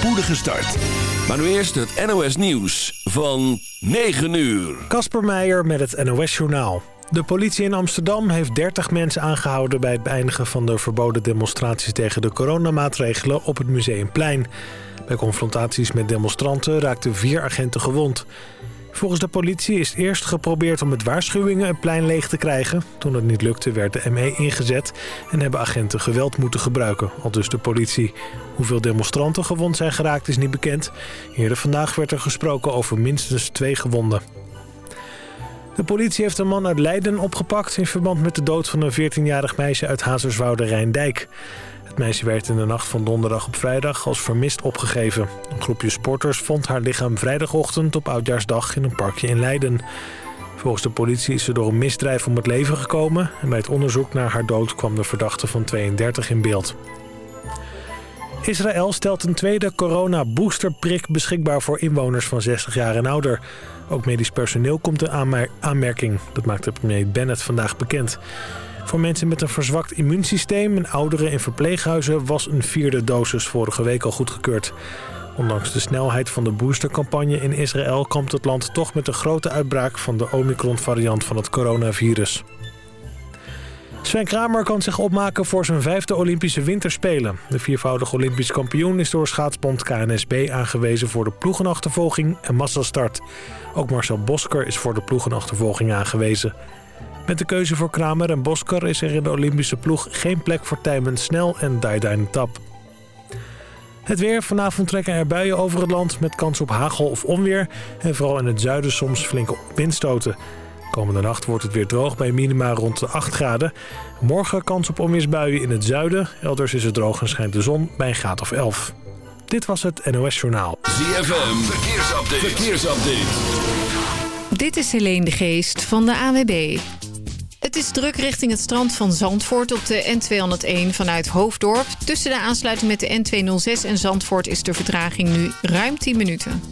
spoedige start. Maar nu eerst het NOS Nieuws van 9 uur. Kasper Meijer met het NOS Journaal. De politie in Amsterdam heeft 30 mensen aangehouden... bij het beëindigen van de verboden demonstraties tegen de coronamaatregelen op het Museumplein. Bij confrontaties met demonstranten raakten vier agenten gewond. Volgens de politie is eerst geprobeerd om met waarschuwingen het plein leeg te krijgen. Toen het niet lukte werd de ME ingezet en hebben agenten geweld moeten gebruiken, al dus de politie. Hoeveel demonstranten gewond zijn geraakt is niet bekend. Eerder vandaag werd er gesproken over minstens twee gewonden. De politie heeft een man uit Leiden opgepakt... in verband met de dood van een 14-jarig meisje uit Hazerswoude Rijndijk. Het meisje werd in de nacht van donderdag op vrijdag als vermist opgegeven. Een groepje sporters vond haar lichaam vrijdagochtend op Oudjaarsdag in een parkje in Leiden. Volgens de politie is ze door een misdrijf om het leven gekomen... en bij het onderzoek naar haar dood kwam de verdachte van 32 in beeld. Israël stelt een tweede corona-boosterprik beschikbaar voor inwoners van 60 jaar en ouder. Ook medisch personeel komt in aanmerking. Dat maakte premier Bennett vandaag bekend. Voor mensen met een verzwakt immuunsysteem en ouderen in verpleeghuizen... was een vierde dosis vorige week al goedgekeurd. Ondanks de snelheid van de boostercampagne in Israël... komt het land toch met een grote uitbraak van de Omicron-variant van het coronavirus. Sven Kramer kan zich opmaken voor zijn vijfde Olympische Winterspelen. De viervoudige Olympisch kampioen is door schaatsbond KNSB aangewezen voor de ploegenachtervolging en massastart. Ook Marcel Bosker is voor de ploegenachtervolging aangewezen. Met de keuze voor Kramer en Bosker is er in de Olympische ploeg geen plek voor Tijmen Snel en Daidijn Tap. Het weer. Vanavond trekken er buien over het land met kans op hagel of onweer. En vooral in het zuiden soms flinke windstoten. Komende nacht wordt het weer droog bij minima rond de 8 graden. Morgen kans op onweersbuien in het zuiden. Elders is het droog en schijnt de zon bij een graad of 11. Dit was het NOS Journaal. ZFM. Verkeersupdate. Verkeersupdate. Dit is Helene de Geest van de AWB. Het is druk richting het strand van Zandvoort op de N201 vanuit Hoofddorp. Tussen de aansluiting met de N206 en Zandvoort is de vertraging nu ruim 10 minuten.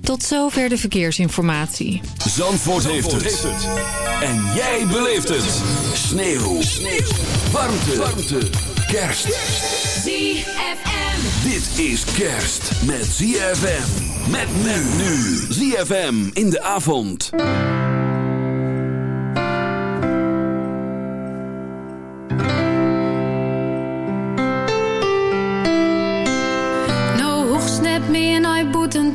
Tot zover de verkeersinformatie. Zandvoort, heeft, het. En jij beleeft het. Sneeuw. Sneeuw. Warmte. Warmte. Kerst. ZFM. Dit is kerst met ZFM. Met men nu. ZFM in de avond.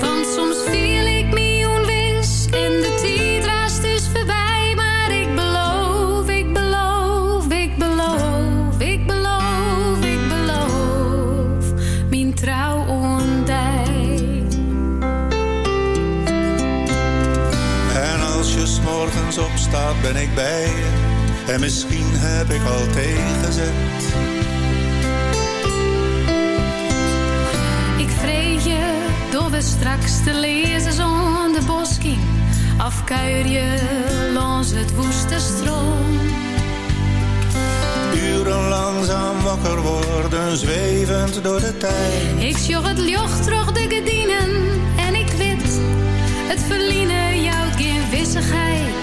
Want soms viel ik me onwis en de tijd is voorbij. Maar ik beloof, ik beloof, ik beloof, ik beloof, ik beloof. Mijn trouw ondij. En als je s'morgens opstaat ben ik bij je. En misschien heb ik al tegenzet. Straks te lezen zonder bosking. Afkuier je langs het woeste stroom. Uren langzaam wakker worden, zwevend door de tijd. Ik sjog het jocht terug de gedienen en ik weet het verliezen jouw geen wissigheid.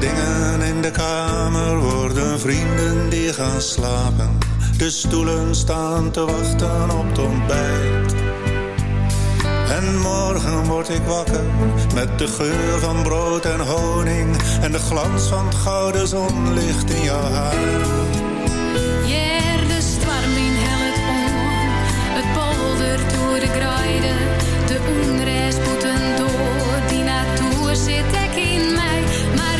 dingen in de kamer worden vrienden die gaan slapen. De stoelen staan te wachten op het ontbijt. En morgen word ik wakker met de geur van brood en honing. En de glans van het gouden zonlicht in jouw haar. De onrest moet door, die naartoe zit ik in mij. Maar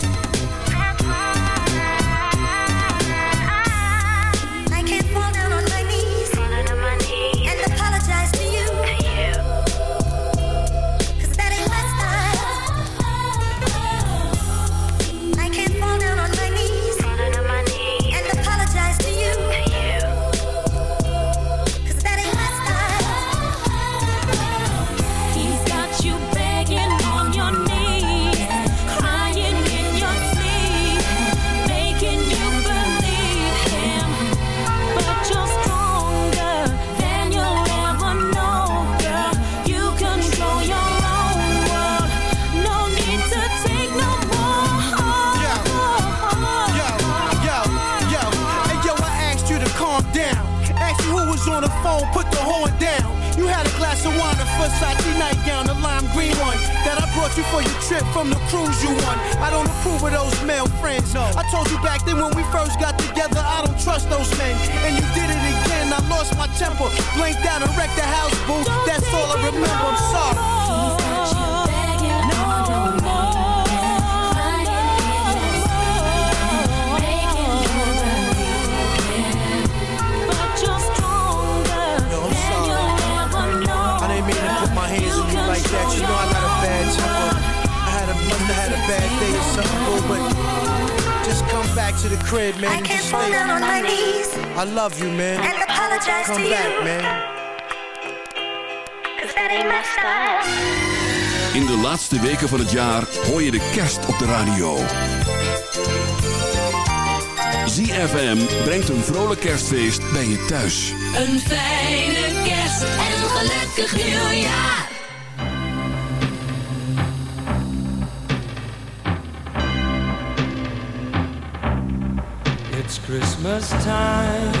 love you, man. Come back, man. Cause that ain't my style. In de laatste weken van het jaar hoor je de kerst op de radio. ZFM brengt een vrolijk kerstfeest bij je thuis. Een fijne kerst en een gelukkig nieuwjaar. It's Christmas time.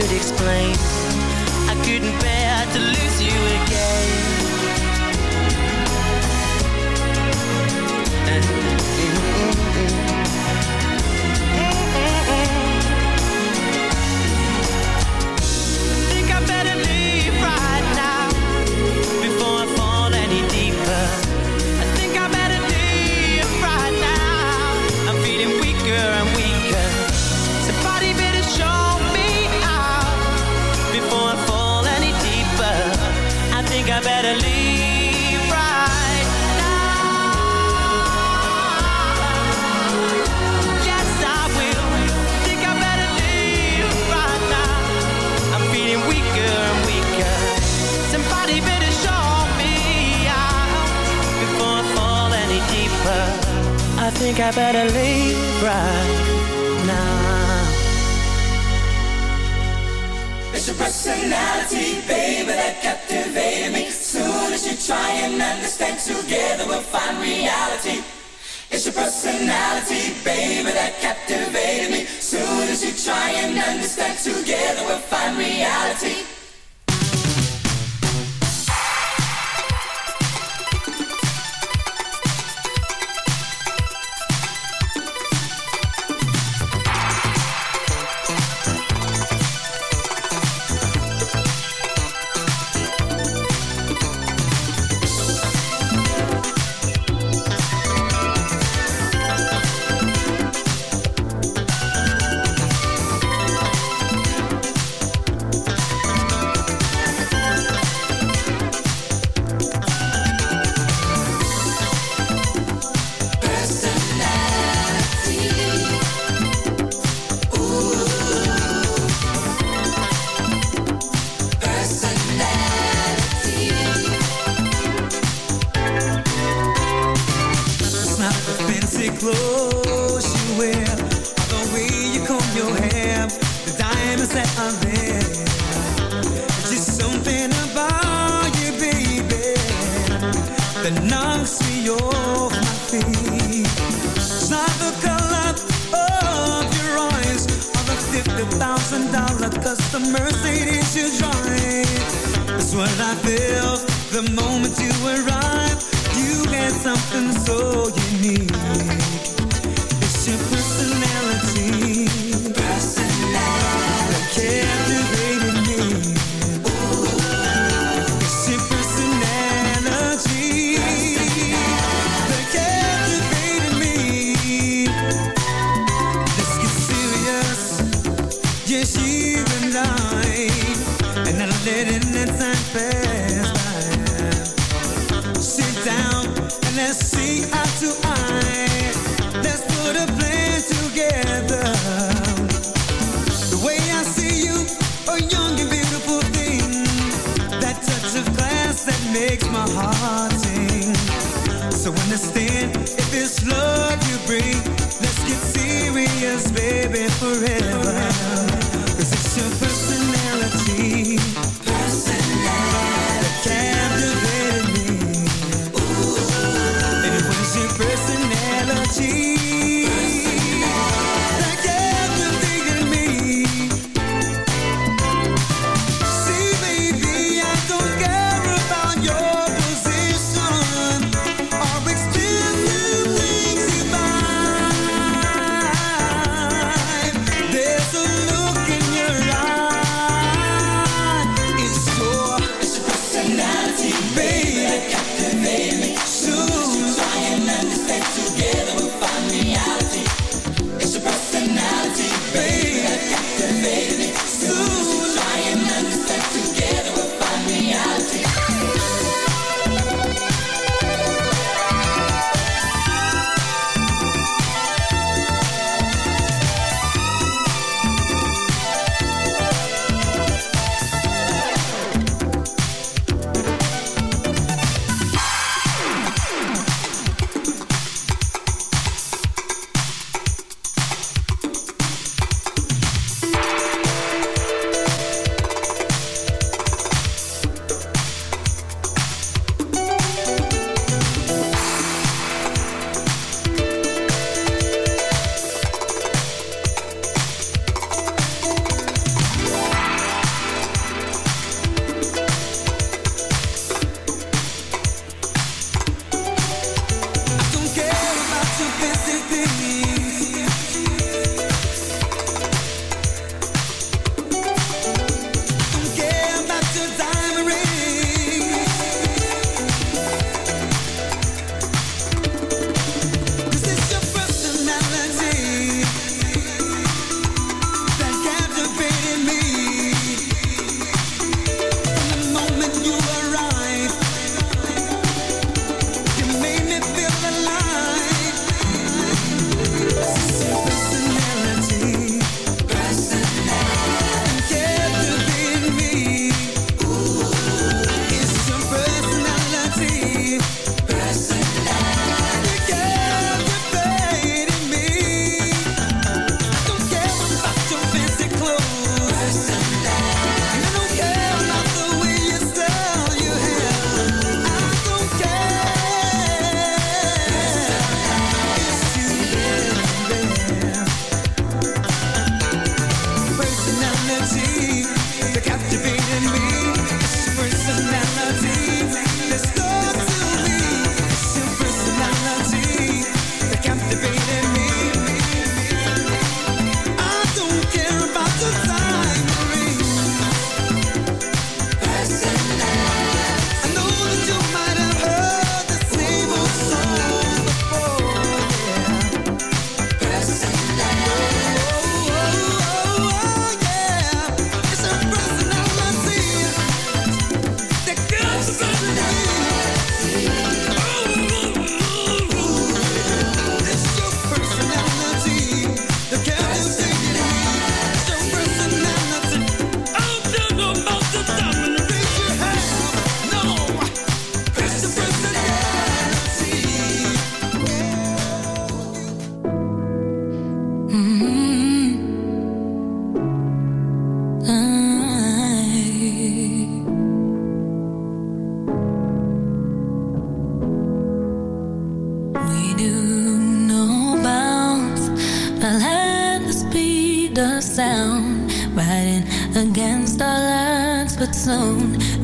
Should explain. to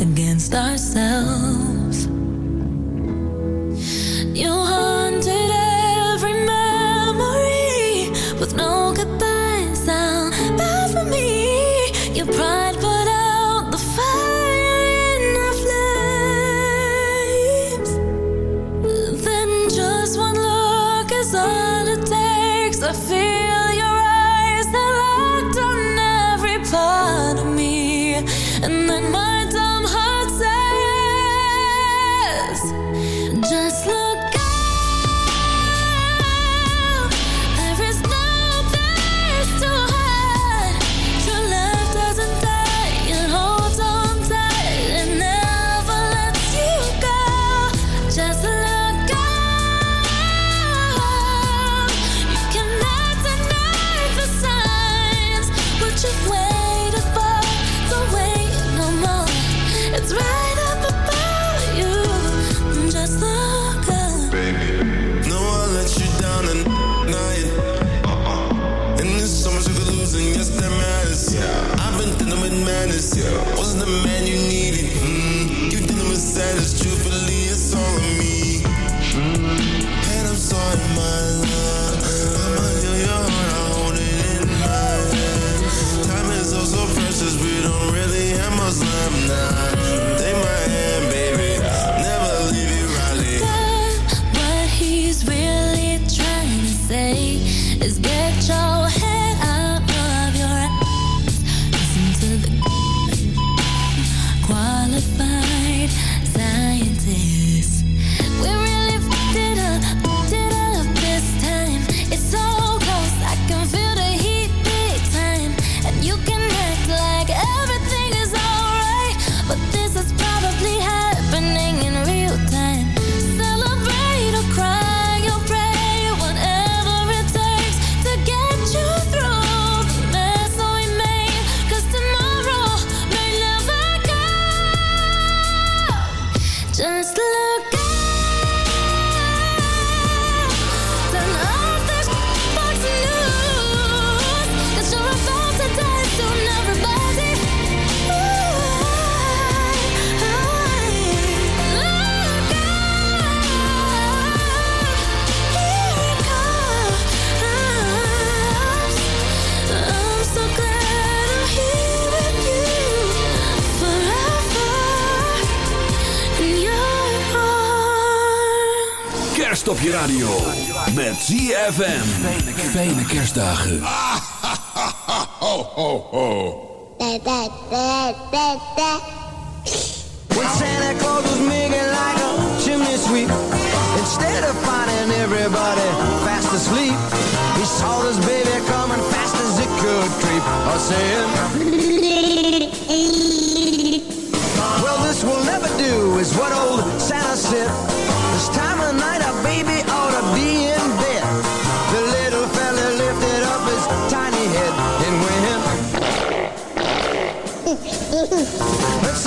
against ourselves. ZFM. Fijne, Fijne kerstdagen. Ah, ha, ha, ha, ho, ho. Da, da, da, da, When Santa Claus was making like a chimney sweep. Instead of finding everybody fast asleep. He saw this baby coming fast as it could creep. I said... well, this will never do, is what old Santa said. This time of night, a baby... Let's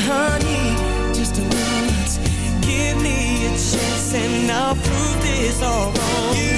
honey just a once. Give me a chance and I'll prove this all wrong. You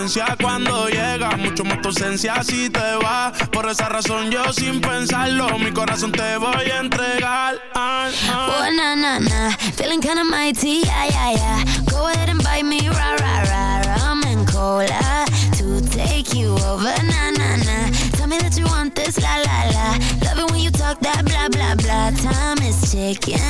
esencia cuando llega, mucho más tu si te va. Por esa razón yo sin pensarlo, mi corazón te voy a entregar. Oh na na na, feeling kinda mighty, yeah yeah yeah. Go ahead and buy me rah rah rah, rum and cola to take you over. Na na na, tell me that you want this, la la la. Love it when you talk that blah blah blah. Time is ticking.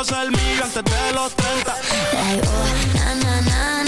hacer millo antes de los 30. Ay, oh, na, na, na,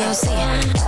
Rosie.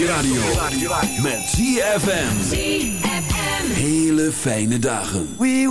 radio. Met ZFM. Hele fijne dagen. We